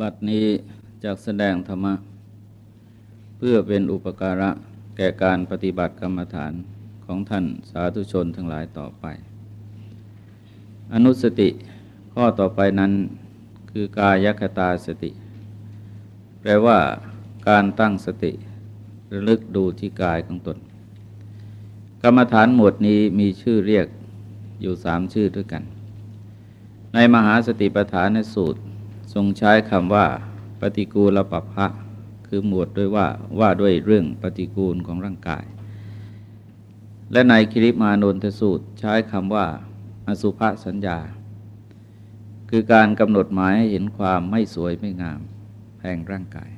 บัดนี้จากแสดงธรรมะ เพื่อเป็นอุปการะแก่การปฏิบัติกรรมฐานของท่านสาธุชนทั้งหลายต่อไป อนุสติข้อต่อไปนั้นคือกายคตาสติ แปลว่าการตั้งสติระลึกดูที่กายของตน กรรมฐานหมวดนี้มีชื่อเรียกอยู่สามชื่อด้วยกัน ในมหาสติปัฏฐานสูตร ทรงใช้คำว่า ปฏิกูลปัพะคือหมวดด้วยว่าว่าด้วยเรื่องปฏิกูลของร่างกาย และในคิริมานนทสูตรใช้คำว่า อสุภสัญญา คือการกำหนดหมายให้เห็นความไม่สวยไม่งามแห่งร่างกาย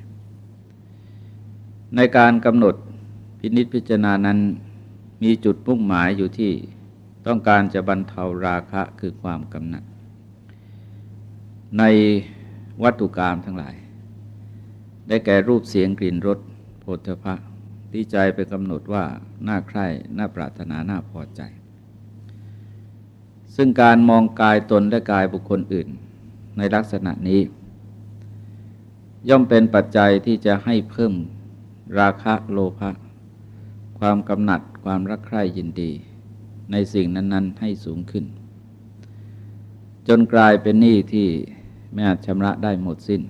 ในการกำหนดพินิษพิจารณานั้นมีจุดมุ่งหมายอยู่ที่ต้องการจะบรรเทาราคะคือความกำหนัด ใน วัตถุกรรมทั้งหลาย ได้แก่รูปเสียงกลิ่นรสโผฏฐะที่ใจไปกำหนดว่าน่าใคร่น่าปรารถนาน่าพอใจ ซึ่งการมองกายตนและกายบุคคลอื่น ในลักษณะนี้ ย่อมเป็นปัจจัยที่จะให้เพิ่มราคะโลภะความกำหนัดความรักใคร่ยินดี ในสิ่งนั้น ๆ ให้สูงขึ้น จนกลายเป็นหนี้ที่ ไม่อาจชำระได้หมดสิน้น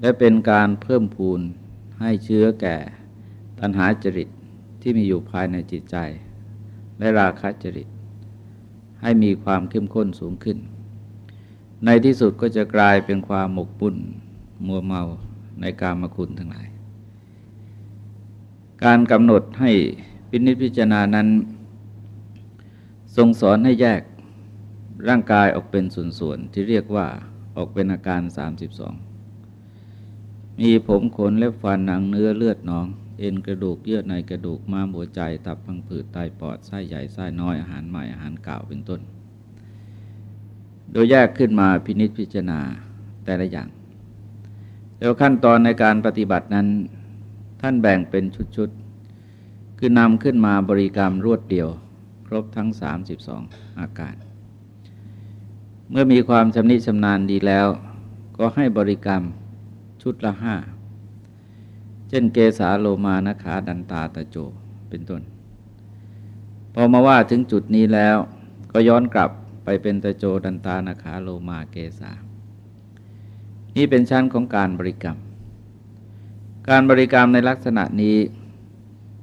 และเป็นการเพิ่มพูนให้เชื้อแก่ตัณหาจริตที่มีอยู่ภายในจิตใจ และราคะจริต ให้มีความเข้มข้นสูงขึ้น ในที่สุดก็จะกลายเป็นความหมกบุ่นมัวเมาในการมคุณทั้งหลาย การกำหนดให้พินิจพิจารณานั้น ทรงสอนให้แยก ร่างกายออกเป็นส่วนๆ ที่เรียกว่าออกเป็นอาการ 32 มีผมขนเล็บฟันหนังเนื้อเลือดหนอง เอ็นกระดูกเยื่อในกระดูกม้ามหัวใจ ตับพังผืดไตปอดไส้ใหญ่ไส้น้อยอาหารใหม่อาหารเก่าเป็นต้น โดยแยกขึ้นมาพินิจพิจารณาแต่ละอย่าง แล้วขั้นตอนในการปฏิบัตินั้น ท่านแบ่งเป็นชุดๆ คือนำขึ้นมาบริกรรมรวดเดียว ครบทั้ง 32 อาการ เมื่อมีความชำนิชำนาญดีแล้ว ก็ให้บริกรรมชุดละห้า เช่นเกสาโลมานะขาดันตาตะโจเป็นต้น พอมาว่าถึงจุดนี้แล้วก็ย้อนกลับไปเป็นตะโจดันตานาขาโลมาเกสา นี่เป็นชั้นของการบริกรรม การบริกรรมในลักษณะนี้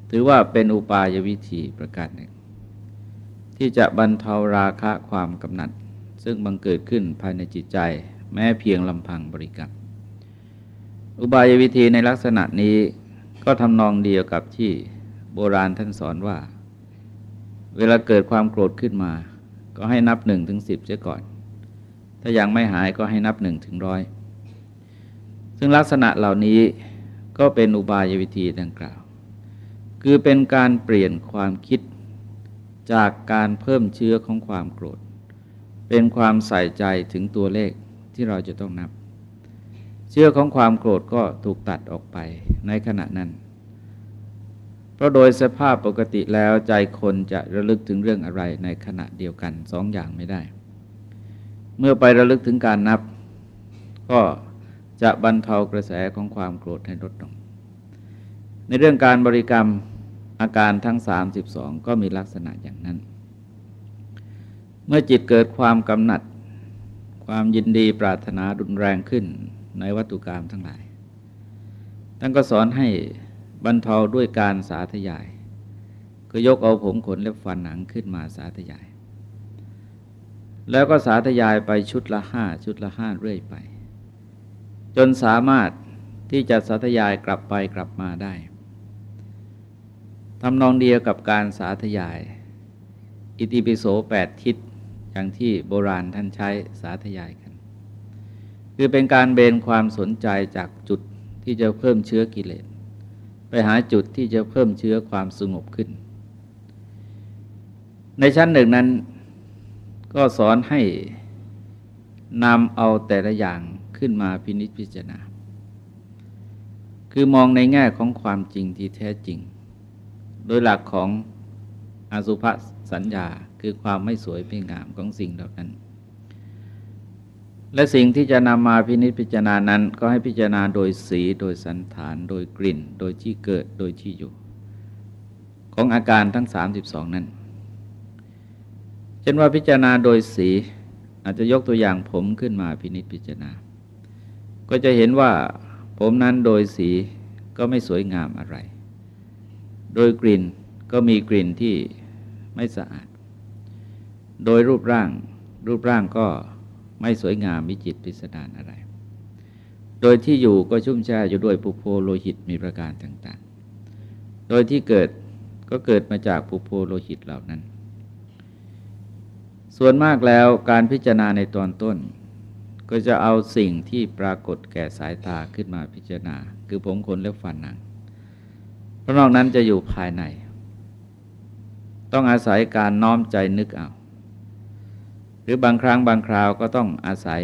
ถือว่าเป็นอุปายวิธีประการหนึ่ง ที่จะบรรเทาราคะความกำหนัด ซึ่งบังเกิดขึ้นภายในจิตใจ แม้เพียงลำพังบริกรรม อุบายวิธีในลักษณะนี้ก็ทำนองเดียวกับที่โบราณท่านสอนว่า เวลาเกิดความโกรธขึ้นมา ก็ให้นับหนึ่งถึงสิบเสียก่อน ถ้ายังไม่หายก็ให้นับหนึ่งถึงร้อยซึ่งลักษณะเหล่านี้ก็เป็นอุบายวิธีดังกล่าว คือเป็นการเปลี่ยนความคิดจากการเพิ่มเชื้อของความโกรธ เป็นความใส่ใจถึงตัวเลขที่เราจะต้องนับ เชื่อของความโกรธก็ถูกตัดออกไปในขณะนั้น เพราะโดยสภาพปกติแล้วใจคนจะระลึกถึงเรื่องอะไรในขณะเดียวกันสองอย่างไม่ได้ เมื่อไประลึกถึงการนับ ก็จะบรรเทากระแสของความโกรธให้ลดลง ในเรื่องการบริกรรมอาการทั้ง 32 ก็มีลักษณะอย่างนั้น เมื่อจิตเกิดความกำหนัด ความยินดีปรารถนารุนแรงขึ้นในวัตถุกรรมทั้งหลายท่านก็สอนให้บรรเทาด้วยการสาธยาย ก็ยกเอาผมขนและฟันหนังขึ้นมาสาธยาย แล้วก็สาธยายไปชุดละห้าชุดละห้าเรื่อยไป จนสามารถที่จะสาธยายกลับไปกลับมาได้ทำนองเดียวกับการสาธยาย อิติปิโสแปดทิศ อย่างที่โบราณท่านใช้สาธยายกัน คือเป็นการเบนความสนใจจากจุดที่จะเพิ่มเชื้อกิเลสไปหาจุดที่จะเพิ่มเชื้อความสงบขึ้น ในชั้นหนึ่งนั้นก็สอนให้นำเอาแต่ละอย่างขึ้นมาพินิจพิจารณา คือมองในแง่ของความจริงที่แท้จริง โดยหลักของอสุภสัญญา คือความไม่สวยไม่งามของสิ่งเหล่านั้น และสิ่งที่จะนำมาพินิจพิจารณานั้น ก็ให้พิจารณาโดยสีโดยสันฐาน โดยกลิ่น โดยที่เกิดโดยที่อยู่ ของอาการทั้ง 32 นั้นเช่นว่าพิจารณาโดยสีอาจจะยกตัวอย่างผมขึ้นมาพินิจพิจารณา ก็จะเห็นว่าผมนั้นโดยสีก็ไม่สวยงามอะไร โดยกลิ่นก็มีกลิ่นที่ไม่สะอาด โดยรูปร่าง รูปร่างก็ไม่สวยงามวิจิตพิสดารอะไร โดยที่อยู่ก็ชุ่มแช่อยู่ด้วยปุโพโลหิตมีประการต่างๆ โดยที่เกิดก็เกิดมาจากปุโพโลหิตเหล่านั้น ส่วนมากแล้วการพิจารณาในตอนต้น ก็จะเอาสิ่งที่ปรากฏแก่สายตาขึ้นมาพิจารณา คือผมขนและฟันหนังเพราะนอกนั้นจะอยู่ภายใน ต้องอาศัยการน้อมใจนึกเอา หรือบางครั้งบางคราวก็ต้องอาศัย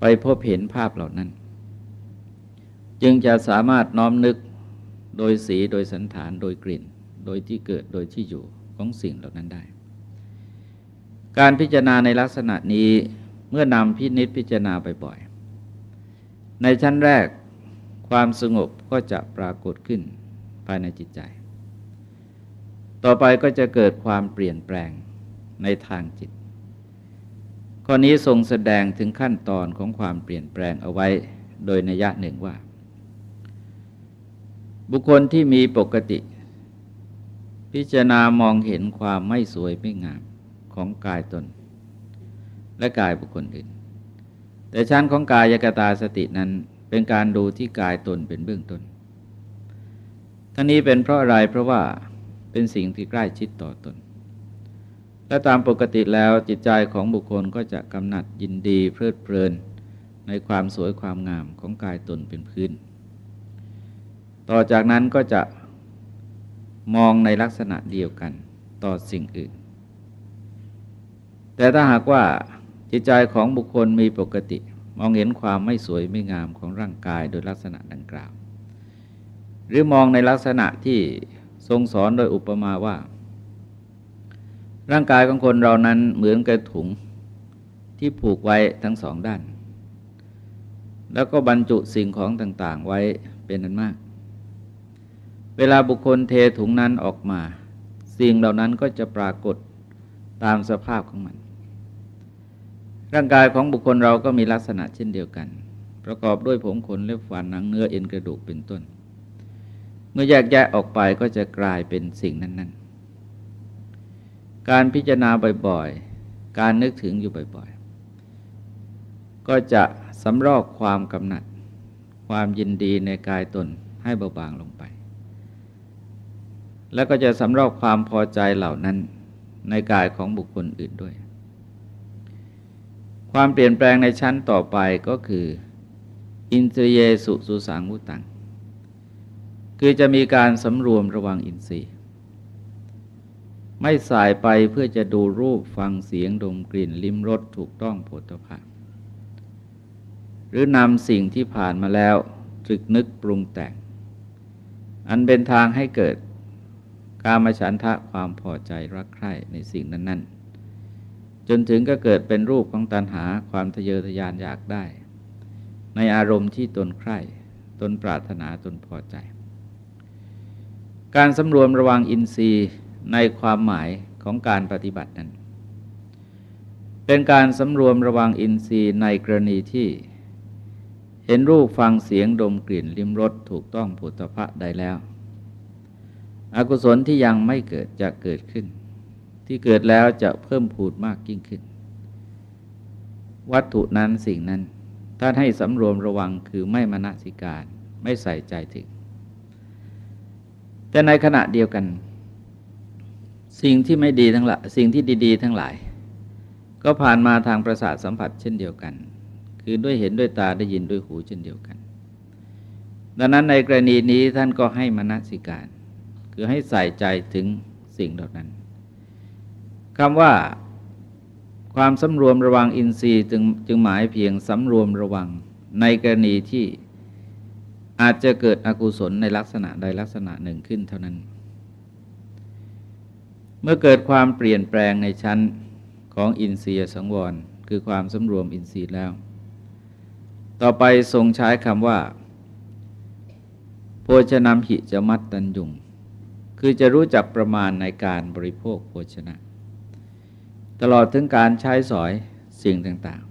ไปพบเห็นภาพเหล่านั้น จึงจะสามารถน้อมนึกโดยสีโดยสันฐานโดยกลิ่น โดยที่เกิดโดยที่อยู่ของสิ่งเหล่านั้นได้ การพิจารณาในลักษณะนี้เมื่อนำพินิษพิจารณาบ่อยๆในชั้นแรกความสงบก็จะปรากฏขึ้นภายในจิตใจ ต่อไปก็จะเกิดความเปลี่ยนแปลงในทางจิต ข้อนี้ทรงแสดงถึงขั้นตอนของความเปลี่ยนแปลงเอาไว้โดยนัยะหนึ่งว่า บุคคลที่มีปกติ พิจารณามองเห็นความไม่สวยไม่งามของกายตน และกายบุคคลอื่น แต่ชั้นของกายกตาสตินั้นเป็นการดูที่กายตนเป็นเบื้องต้นทั้งนี้เป็นเพราะอะไรเพราะว่าเป็นสิ่งที่ใกล้ชิดต่อตน และตามปกติแล้วจิตใจของบุคคลก็จะกำหนัดยินดีเพลิดเพลิน ในความสวยความงามของกายตนเป็นพื้น ต่อจากนั้นก็จะมองในลักษณะเดียวกันต่อสิ่งอื่น แต่ถ้าหากว่าจิตใจของบุคคลมีปกติ มองเห็นความไม่สวยไม่งามของร่างกายโดยลักษณะดังกล่าว หรือมองในลักษณะที่ทรงสอนโดยอุปมาว่า ร่างกายของคนเรานั้นเหมือนกับถุงที่ผูกไว้ทั้งสองด้าน แล้วก็บรรจุสิ่งของต่างๆไว้เป็นนั้นมาก เวลาบุคคลเทถุงนั้นออกมา สิ่งเหล่านั้นก็จะปรากฏตามสภาพของมัน ร่างกายของบุคคลเราก็มีลักษณะเช่นเดียวกัน ประกอบด้วยผมขนเล็บฟันหนังเนื้อเอ็นกระดูกเป็นต้น เมื่อแยกแยะออกไปก็จะกลายเป็นสิ่งนั้น การพิจารณาบ่อยๆ การนึกถึงอยู่บ่อยๆ ก็จะสำรอกความกำหนัด ความยินดีในกายตนให้เบาบางลงไป แล้วก็จะสำรอกความพอใจเหล่านั้นในกายของบุคคลอื่นด้วย ความเปลี่ยนแปลงในชั้นต่อไปก็คือ อินทรียสุสุสังมุตัง คือจะมีการสำรวมระวังอินทรีย์ ไม่สายไปเพื่อจะดูรูปฟังเสียงดมกลิ่นลิ้มรสถูกต้องโผฏฐะหรือนำสิ่งที่ผ่านมาแล้วตรึกนึกปรุงแต่ง อันเป็นทางให้เกิดการมาฉันทะความพอใจรักใคร่ในสิ่งนั้น ๆ จนถึงก็เกิดเป็นรูปของตัณหาความทะเยอทะยานอยากได้ ในอารมณ์ที่ตนใคร่ ตนปรารถนาตนพอใจ การสำรวมระวังอินทรีย์ ในความหมายของการปฏิบัตินั้น เป็นการสำรวมระวังอินทรีย์ในกรณีที่ เห็นรูปฟังเสียงดมกลิ่นลิ้มรสถูกต้องผุตภะใดแล้ว อกุศลที่ยังไม่เกิดจะเกิดขึ้น ที่เกิดแล้วจะเพิ่มพูดมากยิ่งขึ้น วัตถุนั้นสิ่งนั้นท่านให้สำรวมระวังคือไม่มนสิการไม่ใส่ใจถึง แต่ในขณะเดียวกัน สิ่งที่ไม่ดีทั้งหลายสิ่งที่ดี ๆ ทั้งหลาย ก็ผ่านมาทางประสาทสัมผัสเช่นเดียวกัน คือด้วยเห็นด้วยตาได้ยินด้วยหูเช่นเดียวกัน ดังนั้นในกรณีนี้ท่านก็ให้มนสิการ คือให้ใส่ใจถึงสิ่งเหล่านั้นคำว่าความสำรวมระวังอินทรีย์จึงจึงหมายเพียงสำรวมระวังในกรณีที่อาจจะเกิดอกุศลในลักษณะใดลักษณะหนึ่งขึ้นเท่านั้น เมื่อเกิดความเปลี่ยนแปลงในชั้นของอินทรียสังวร คือความสำรวมอินทรีย์แล้ว ต่อไปทรงใช้คำว่า โภชนำหิจะมัดตันยุง คือจะรู้จักประมาณในการบริโภคโภชนะ ตลอดถึงการใช้สอยสิ่งต่าง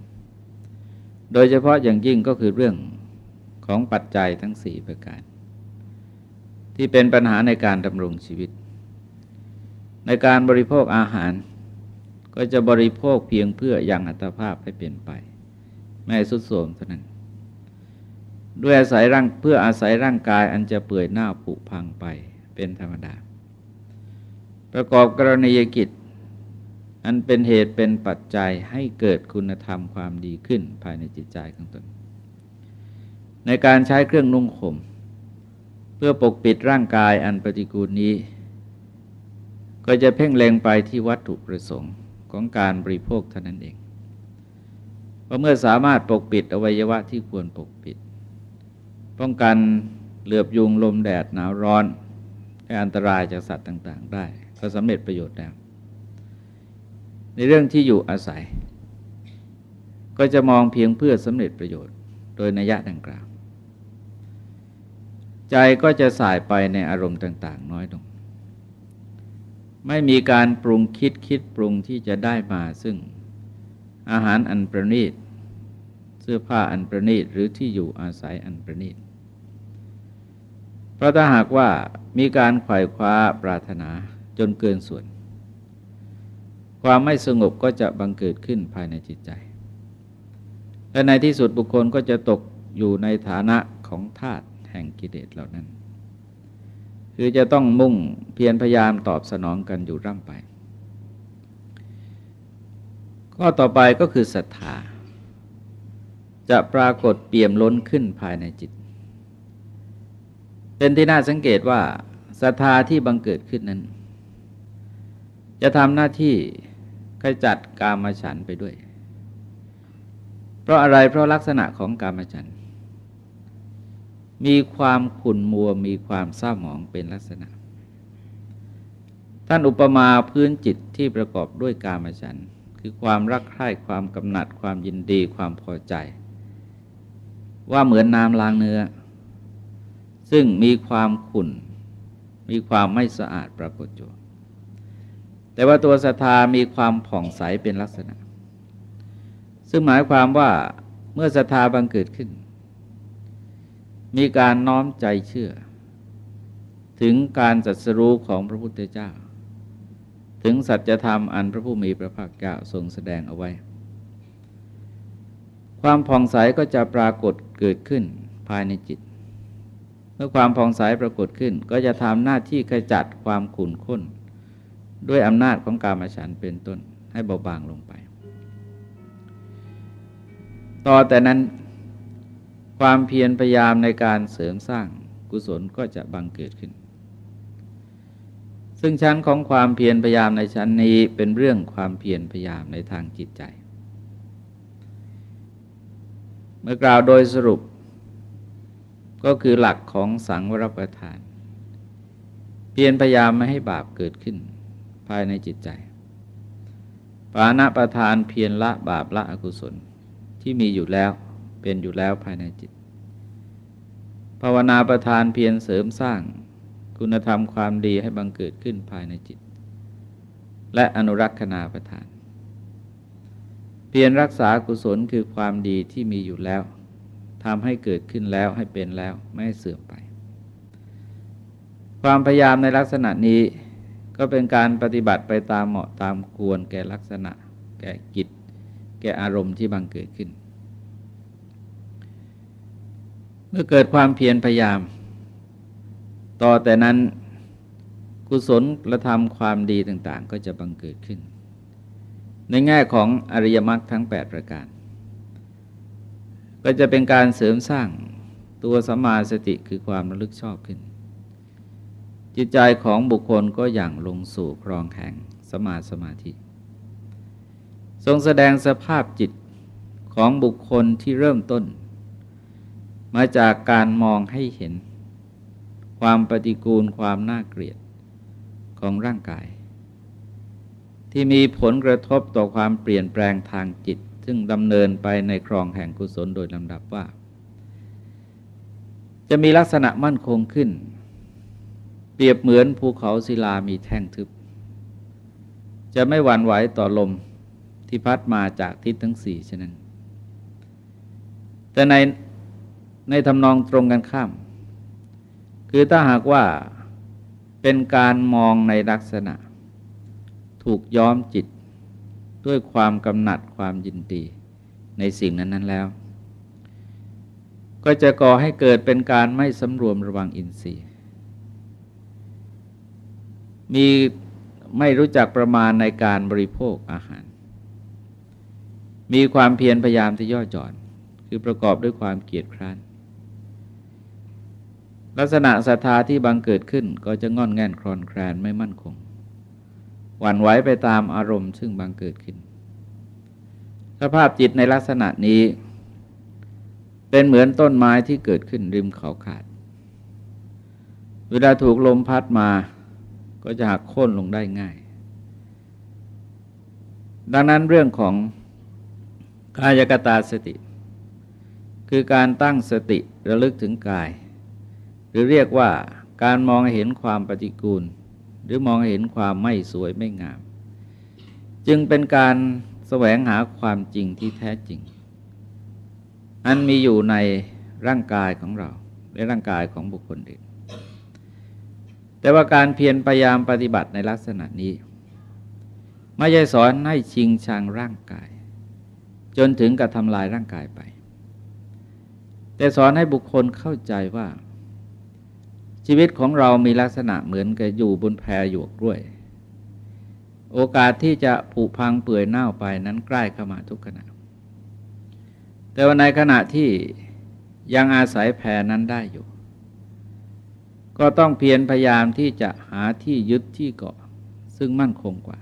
ๆ โดยเฉพาะอย่างยิ่งก็คือเรื่องของปัจจัยทั้งสี่ประการ ที่เป็นปัญหาในการดำรงชีวิต ในการบริโภคอาหาร ก็จะบริโภคเพียงเพื่อยังอัตภาพให้เปลี่ยนไป ไม่สุดโทมเท่านั้น ด้วยอาศัยร่างเพื่ออาศัยร่างกายอันจะเปื่อยหน้าผุพังไปเป็นธรรมดา ประกอบกรณียกิจ อันเป็นเหตุเป็นปัจจัยให้เกิดคุณธรรมความดีขึ้นภายในจิตใจของตน ในการใช้เครื่องนุ่งห่มเพื่อปกปิดร่างกายอันปฏิกูลนี้ ก็จะเพ่งเล็งไปที่วัตถุประสงค์ของการบริโภคเท่านั้นเองพราเมื่อสามารถปกปิดอวัยวะที่ควรปกปิด ป้องกันเหลือบยุงลมแดดหนาวร้อนให้อันตรายจากสัตว์ต่าง ๆ ได้ ก็สำเร็จประโยชน์แล้วในเรื่องที่อยู่อาศัย ก็จะมองเพียงเพื่อสำเร็จประโยชน์ โดยนัยะดังกล่าว ใจก็จะสายไปในอารมณ์ต่าง ๆ น้อยลง ไม่มีการปรุงคิดคิดปรุงที่จะได้มาซึ่ง อาหารอันประณีต เสื้อผ้าอันประณีต หรือที่อยู่อาศัยอันประณีต เพราะถ้าหากว่ามีการไขว่คว้าปรารถนาจนเกินส่วน ความไม่สงบก็จะบังเกิดขึ้นภายในจิตใจ และในที่สุดบุคคลก็จะตกอยู่ในฐานะของธาตุแห่งกิเลสเหล่านั้น คือจะต้องมุ่งเพียรพยายามตอบสนองกันอยู่ร่ำไป ข้อต่อไปก็คือศรัทธา จะปรากฏเปี่ยมล้นขึ้นภายในจิต เป็นที่น่าสังเกตว่าศรัทธาที่บังเกิดขึ้นนั้น จะทำหน้าที่ขจัดกามฉันไปด้วย เพราะอะไรเพราะลักษณะของกามฉัน มีความขุ่นมัวมีความเศร้าหมองเป็นลักษณะ ท่านอุปมาพื้นจิตที่ประกอบด้วยกามฉันคือความรักใคร่ความกำหนัดความยินดีความพอใจ ว่าเหมือนน้ำล้างเนื้อ ซึ่งมีความขุ่น มีความไม่สะอาดปรากฏอยู่แต่ว่าตัวศรัทธามีความผ่องใสเป็นลักษณะ ซึ่งหมายความว่าเมื่อศรัทธาบังเกิดขึ้น มีการน้อมใจเชื่อ ถึงการจัสรู้ของพระพุทธเจ้า ถึงสัจธรรมอันพระผู้มีพระภาคเจ้าทรงแสดงเอาไว้ ความผ่องใสก็จะปรากฏเกิดขึ้นภายในจิต เมื่อความผ่องใสปรากฏขึ้น ก็จะทำหน้าที่ขจัดความขุ่นข้น ด้วยอำนาจของกามฉันเป็นต้นให้เบาบางลงไป ต่อแต่นั้น ความเพียรพยายามในการเสริมสร้างกุศลก็จะบังเกิดขึ้น ซึ่งชั้นของความเพียรพยายามในชั้นนี้เป็นเรื่องความเพียรพยายามในทางจิตใจ เมื่อกล่าวโดยสรุป ก็คือหลักของสังวรประทาน เพียรพยายามไม่ให้บาปเกิดขึ้นภายในจิตใจ ปานะประทานเพียรละบาปละอกุศลที่มีอยู่แล้ว เป็นอยู่แล้วภายในจิต ภาวนาประทานเพียรเสริมสร้างคุณธรรมความดีให้บังเกิดขึ้นภายในจิต และอนุรักษณาประทาน เพียรรักษากุศลคือความดีที่มีอยู่แล้วทำให้เกิดขึ้นแล้วให้เป็นแล้วไม่ให้เสื่อมไป ความพยายามในลักษณะนี้ก็เป็นการปฏิบัติไปตามเหมาะตามควรแก่ลักษณะ แก่กิจ แก่อารมณ์ที่บังเกิดขึ้น เมื่อเกิดความเพียรพยายาม ต่อแต่นั้นกุศลและธรรมความดีต่างๆ ก็จะบังเกิดขึ้น ในแง่ของอริยมรรคทั้ง 8 ประการ ก็จะเป็นการเสริมสร้างตัวสัมมาสติคือความระลึกชอบขึ้น จิตใจของบุคคลก็อย่างลงสู่ครองแห่งสมาสมาธิ ทรงแสดงสภาพจิตของบุคคลที่เริ่มต้น มาจากการมองให้เห็น ความปฏิกูลความน่าเกลียดของร่างกาย ที่มีผลกระทบต่อความเปลี่ยนแปลงทางจิต ซึ่งดำเนินไปในครองแห่งกุศลโดยลำดับว่า จะมีลักษณะมั่นคงขึ้น เปรียบเหมือนภูเขาศิลามีแท่งทึบ จะไม่หวั่นไหวต่อลมที่พัดมาจากทิศทั้งสี่ฉะนั้น แต่ใน ในทำนองตรงกันข้าม คือถ้าหากว่าเป็นการมองในลักษณะ ถูกย้อมจิตด้วยความกำหนัดความยินดีในสิ่งนั้น ๆ แล้ว ก็จะก่อให้เกิดเป็นการไม่สำรวมระวังอินทรีย์ มีไม่รู้จักประมาณในการบริโภคอาหาร มีความเพียรพยายามที่ย่อหย่อน คือประกอบด้วยความเกียจคร้าน ลักษณะศรัทธาที่บังเกิดขึ้นก็จะงอนแง่นคลอนแคลนไม่มั่นคง หวั่นไหวไปตามอารมณ์ซึ่งบังเกิดขึ้น สภาพจิตในลักษณะนี้ เป็นเหมือนต้นไม้ที่เกิดขึ้นริมเขาขาด เวลาถูกลมพัดมาก็จะหักโค่นลงได้ง่าย ดังนั้นเรื่องของกายกตาสติ คือการตั้งสติระลึกถึงกาย หรือเรียกว่าการมองเห็นความปฏิกูล หรือมองเห็นความไม่สวยไม่งาม จึงเป็นการแสวงหาความจริงที่แท้จริง อันมีอยู่ในร่างกายของเรา และร่างกายของบุคคลอื่น แต่ว่าการเพียรพยายามปฏิบัติในลักษณะนี้ ไม่ใช่สอนให้ชิงชังร่างกาย จนถึงกับทำลายร่างกายไป แต่สอนให้บุคคลเข้าใจว่า ชีวิตของเรามีลักษณะเหมือนกับอยู่บนแพหยวกกล้วย โอกาสที่จะผุพังเปื่อยเน่าไปนั้นใกล้เข้ามาทุกขณะ แต่ว่าในขณะที่ยังอาศัยแพนั้นได้อยู่ ก็ต้องเพียรพยายามที่จะหาที่ยึดที่เกาะ ซึ่งมั่นคงกว่า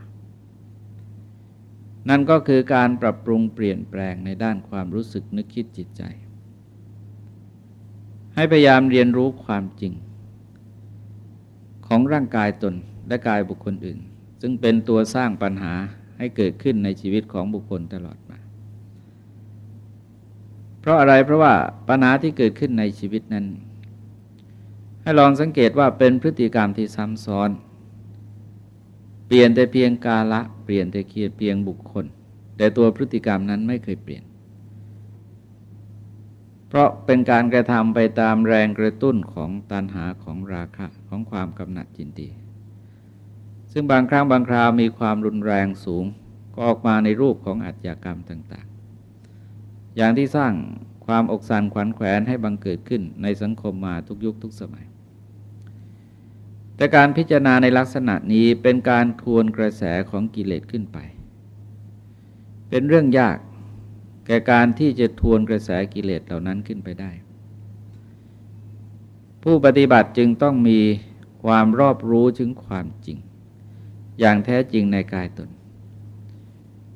นั่นก็คือการปรับปรุงเปลี่ยนแปลงในด้านความรู้สึกนึกคิดจิตใจ ให้พยายามเรียนรู้ความจริง ของร่างกายตนและกายบุคคลอื่น ซึ่งเป็นตัวสร้างปัญหาให้เกิดขึ้นในชีวิตของบุคคลตลอดมา เพราะอะไรเพราะว่าปัญหาที่เกิดขึ้นในชีวิตนั้น ให้ลองสังเกตว่าเป็นพฤติกรรมที่ซ้ำซ้อน เปลี่ยนแต่เพียงกาละเปลี่ยนแต่เคียเพียงบุคคล แต่ตัวพฤติกรรมนั้นไม่เคยเปลี่ยน เพราะเป็นการกระทำไปตามแรงกระตุ้นของตันหาของราคะของความกำหนัดจินดี ซึ่งบางครั้งบางคราวมีความรุนแรงสูง ก็ออกมาในรูปของอัจฉากรรมต่าง ๆ อย่างที่สร้างความอกสันขวัญแขวนให้บังเกิดขึ้นในสังคมมาทุกยุคทุกสมัย แต่การพิจารณาในลักษณะนี้เป็นการทวนกระแสของกิเลสขึ้นไป เป็นเรื่องยาก แก่การที่จะทวนกระแสกิเลสเหล่านั้นขึ้นไปได้ ผู้ปฏิบัติจึงต้องมีความรอบรู้ถึงความจริง อย่างแท้จริงในกายตน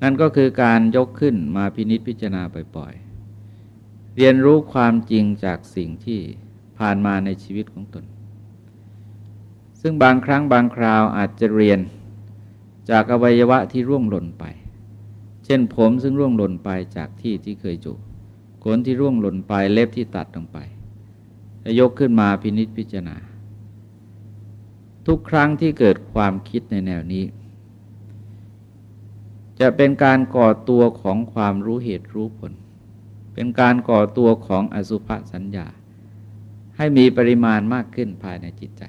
นั่นก็คือการยกขึ้นมาพินิษพิจารณาบ่อยๆ เรียนรู้ความจริงจากสิ่งที่ผ่านมาในชีวิตของตน ซึ่งบางครั้งบางคราวอาจจะเรียนจากอวัยวะที่ร่วงหล่นไป ช่นผมซึ่งร่วงหล่นไปจากที่ที่เคยจูขนที่ร่วงหล่นไปเล็บที่ตัดลงไปยกขึ้นมาพินิษพิจารณา ทุกครั้งที่เกิดความคิดในแนวนี้ จะเป็นการก่อตัวของความรู้เหตุรู้ผล เป็นการก่อตัวของอสุภสัญญา ให้มีปริมาณมากขึ้นภายในจิตใจ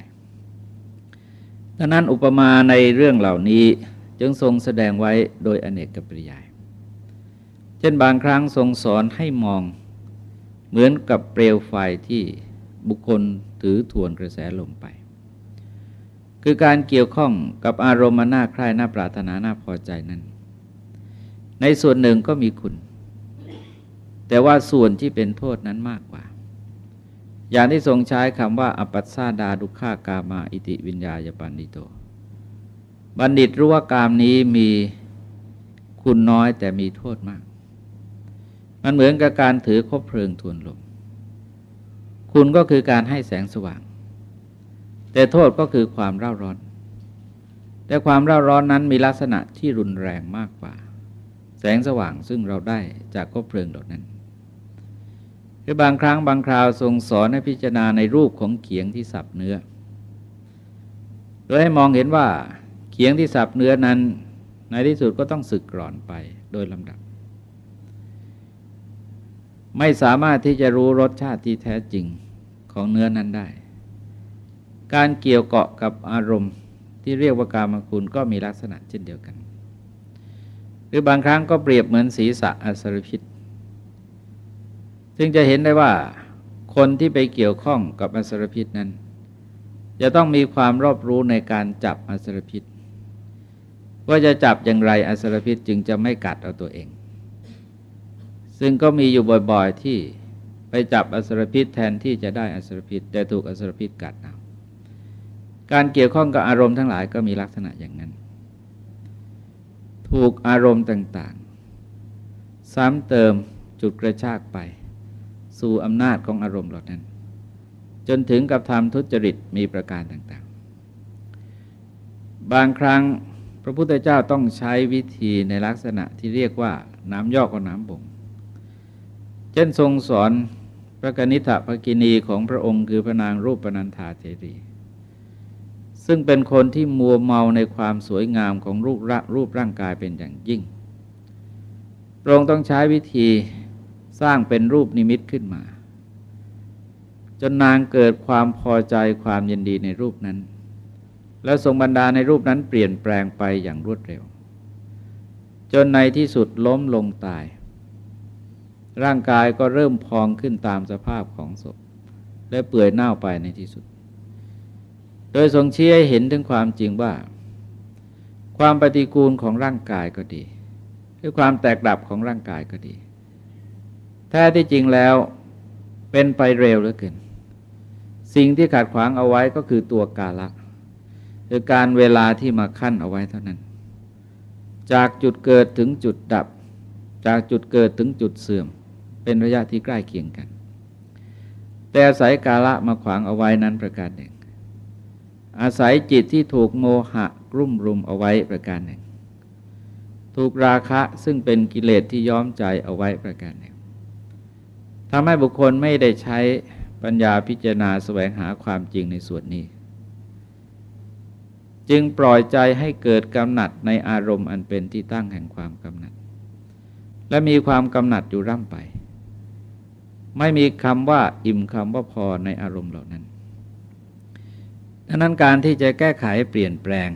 ดังนั้นอุปมาในเรื่องเหล่านี้จึงทรงแสดงไว้โดยอเนกกับปริยาย เช่นบางครั้งทรงสอนให้มอง เหมือนกับเปลวไฟที่บุคคลถือทวนกระแสลมไป คือการเกี่ยวข้องกับอารมณ์น่าใคร่น่าปรารถนาน่าพอใจนั้น ในส่วนหนึ่งก็มีคุณ แต่ว่าส่วนที่เป็นโทษนั้นมากกว่า อย่างที่ทรงใช้คำว่า อปัสสาดาดุขากามาอิติวิญญาญปันดิโต บัณฑิตรู้ว่ากามนี้มีคุณน้อยแต่มีโทษมาก มันเหมือนกับการถือคบเพลิงทวนลม คุณก็คือการให้แสงสว่าง แต่โทษก็คือความเร่าร้อน แต่ความเร่าร้อนนั้นมีลักษณะที่รุนแรงมากกว่า แสงสว่างซึ่งเราได้จากก็เพลิงเหล่านั้นหรือบางครั้งบางคราวทรงสอนให้พิจารณาในรูปของเขียงที่สับเนื้อ โดยให้มองเห็นว่าเขียงที่สับเนื้อนั้น ในที่สุดก็ต้องสึกกร่อนไปโดยลำดับ ไม่สามารถที่จะรู้รสชาติที่แท้จริงของเนื้อนั้นได้ การเกี่ยวเกาะกับอารมณ์ที่เรียกว่ากามคุณก็มีลักษณะเช่นเดียวกัน หรือบางครั้งก็เปรียบเหมือนศีรษะอสรพิษซึ่งจะเห็นได้ว่าคนที่ไปเกี่ยวข้องกับอสรพิษนั้น จะต้องมีความรอบรู้ในการจับอสรพิษ ว่าจะจับอย่างไรอสรพิษจึงจะไม่กัดเอาตัวเอง ซึ่งก็มีอยู่บ่อยๆที่ไปจับอสรพิษแทนที่จะได้อสรพิษแต่ถูกอสรพิษกัดเอาการเกี่ยวข้องกับอารมณ์ทั้งหลายก็มีลักษณะอย่างนั้น ถูกอารมณ์ต่างๆ ซ้ำเติมจุดกระชากไป สู่อำนาจของอารมณ์เหล่านั้น จนถึงกับทำทุจริตมีประการต่างๆ บางครั้งพระพุทธเจ้าต้องใช้วิธีในลักษณะที่เรียกว่าน้ำยอกกับน้ำบ่ง เช่นทรงสอนพระกนิษฐภกินีของพระองค์คือพระนางรูปปนันธาเทรี ซึ่งเป็นคนที่มัวเมาในความสวยงามของรูปร่างรูปร่างกายเป็นอย่างยิ่ง พระองค์ต้องใช้วิธีสร้างเป็นรูปนิมิตขึ้นมา จนนางเกิดความพอใจความยินดีในรูปนั้น แล้วทรงบรรดาในรูปนั้นเปลี่ยนแปลงไปอย่างรวดเร็ว จนในที่สุดล้มลงตาย ร่างกายก็เริ่มพองขึ้นตามสภาพของศพ และเปื่อยเน่าไปในที่สุด โดยทรงเชี้ให้เห็นถึงความจริงว่า ความปฏิกูลของร่างกายก็ดีหรือความแตกดับของร่างกายก็ดี แท้ที่จริงแล้วเป็นไปเร็วเหลือเกิน สิ่งที่ขัดขวางเอาไว้ก็คือตัวกาละคือการเวลาที่มาขั้นเอาไว้เท่านั้น จากจุดเกิดถึงจุดดับ จากจุดเกิดถึงจุดเสื่อม เป็นระยะที่ใกล้เคียงกัน แต่อาศัยกาละมาขวางเอาไว้นั้นประการหนึ่ง อาศัยจิตที่ถูกโมหะรุ่มรุมเอาไว้ประการหนึ่ง ถูกราคะซึ่งเป็นกิเลสที่ย้อมใจเอาไว้ประการหนึ่งทำให้บุคคลไม่ได้ใช้ปัญญาพิจารณาแสวงหาความจริงในส่วนนี้ จึงปล่อยใจให้เกิดกำหนัดในอารมณ์อันเป็นที่ตั้งแห่งความกำหนัด และมีความกำหนัดอยู่ร่ำไป ไม่มีคำว่าอิ่มคำว่าพอในอารมณ์เหล่านั้นดังนั้นการที่จะแก้ไขเปลี่ยนแปลง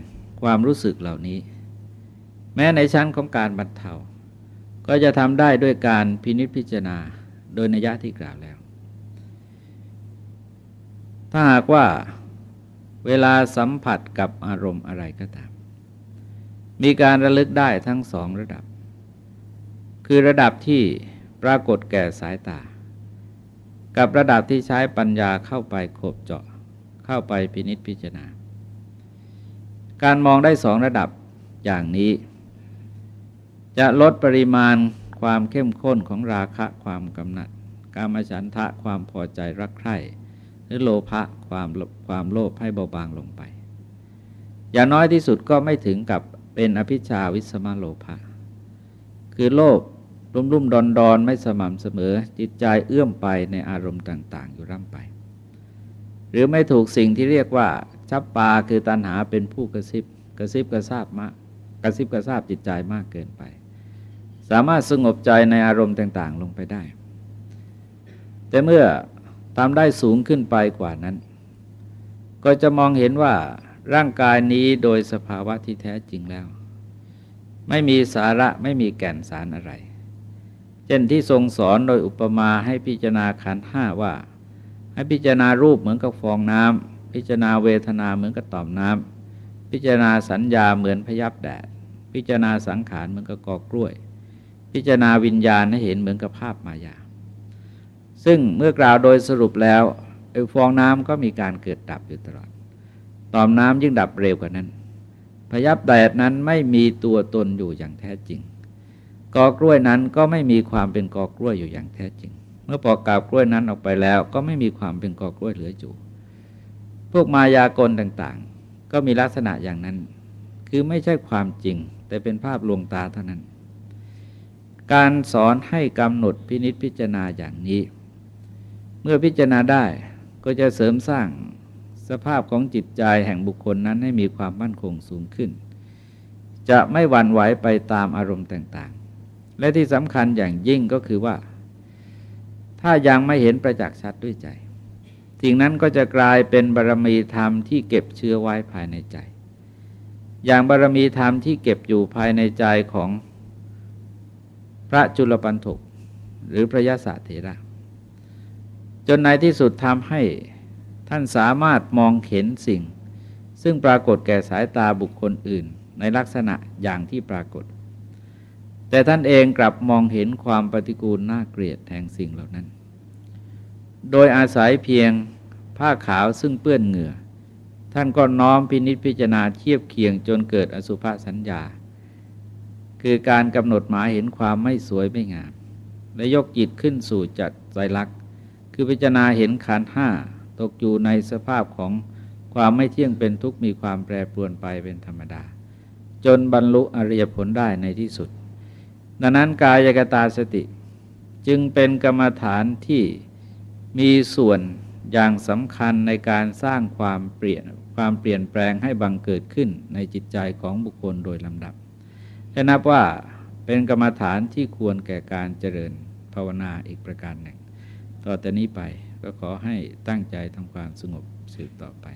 ความรู้สึกเหล่านี้ แม้ในชั้นของการบรรเทาก็จะทำได้ด้วยการพินิจพิจารณาโดยนิยะที่กล่าวแล้ว ถ้าหากว่าเวลาสัมผัสกับอารมณ์อะไรก็ตาม มีการระลึกได้ทั้งสองระดับ คือระดับที่ปรากฏแก่สายตา กับระดับที่ใช้ปัญญาเข้าไปขบเจาะเข้าไปพินิษพิจารณา การมองได้สองระดับอย่างนี้ จะลดปริมาณความเข้มข้นของราคะความกำหนัด กามฉันทะความพอใจรักใคร่หรือโลภะความความโลภให้เบาบางลงไป อย่างน้อยที่สุดก็ไม่ถึงกับเป็นอภิชาวิสมาโลภะคือโลภ รุ่มรุ่มดอนดอนไม่สม่ำเสมอ จิตใจเอื้อมไปในอารมณ์ต่าง ๆ อยู่ร่ำไป หรือไม่ถูกสิ่งที่เรียกว่า ชับปาคือตัณหาเป็นผู้กระซิบ กระซิบกระซาบมาก กระซิบกระซาบจิตใจมากเกินไป สามารถสงบใจในอารมณ์ต่าง ๆ ลงไปได้ แต่เมื่อทำได้สูงขึ้นไปกว่านั้น ก็จะมองเห็นว่าร่างกายนี้โดยสภาวะที่แท้จริงแล้ว ไม่มีสาระไม่มีแก่นสารอะไร เช่นที่ทรงสอนโดยอุปมาให้พิจารณาขันห้าว่า ให้พิจารณารูปเหมือนกับฟองน้ำพิจารณาเวทนาเหมือนกับต่อมน้ำพิจารณาสัญญาเหมือนพยับแดด พิจารณาสังขารเหมือนกับกอกล้วย พิจารณาวิญญาณให้เห็นเหมือนกับภาพมายา ซึ่งเมื่อกล่าวโดยสรุปแล้วไอ้ฟองน้ำก็มีการเกิดดับอยู่ตลอด ต่อมน้ำยิ่งดับเร็วกว่านั้น พยับแดดนั้นไม่มีตัวตนอยู่อย่างแท้จริง กอกล้วยนั้นก็ไม่มีความเป็นกอกล้วยอยู่อย่างแท้จริง เมื่อปอกกาบกล้วยนั้นออกไปแล้ว ก็ไม่มีความเป็นกอกล้วยเหลืออยู่ พวกมายากลต่างๆ ก็มีลักษณะอย่างนั้น คือไม่ใช่ความจริง แต่เป็นภาพลวงตาเท่านั้น การสอนให้กำหนดพินิษพิจารณาอย่างนี้ เมื่อพิจารณาได้ก็จะเสริมสร้างสภาพของจิตใจแห่งบุคคลนั้นให้มีความมั่นคงสูงขึ้น จะไม่หวั่นไหวไปตามอารมณ์ต่างๆ และที่สำคัญอย่างยิ่งก็คือว่า ถ้ายังไม่เห็นประจักษ์ชัดด้วยใจสิ่งนั้นก็จะกลายเป็นบารมีธรรมที่เก็บเชื้อไว้ภายในใจ อย่างบารมีธรรมที่เก็บอยู่ภายในใจของพระจุลปันถุกหรือพระยาศเถระ จนในที่สุดทำให้ท่านสามารถมองเห็นสิ่ง ซึ่งปรากฏแก่สายตาบุคคลอื่น ในลักษณะอย่างที่ปรากฏ แต่ท่านเองกลับมองเห็นความปฏิกูลน่าเกลียดแห่งสิ่งเหล่านั้น โดยอาศัยเพียงผ้าขาวซึ่งเปื้อนเหงื่อ ท่านก็น้อมพินิจพิจารณาเทียบเคียงจนเกิดอสุภสัญญา คือการกำหนดหมายเห็นความไม่สวยไม่งาม และยกจิตขึ้นสู่จัดใจรักคือพิจารณาเห็นขันห้าตกอยู่ในสภาพของความไม่เที่ยงเป็นทุกข์มีความแปรปรวนไปเป็นธรรมดา จนบรรลุอริยผลได้ในที่สุด ดังนั้นกายกตาสติ จึงเป็นกรรมฐานที่มีส่วนอย่างสำคัญในการสร้างความเปลี่ยนความเปลี่ยนแปลงให้บังเกิดขึ้นในจิตใจของบุคคลโดยลำดับและนับว่าเป็นกรรมฐานที่ควรแก่การเจริญภาวนาอีกประการหนึ่ง ต่อแต่นี้ไปก็ขอให้ตั้งใจทำความสงบสืบต่อไป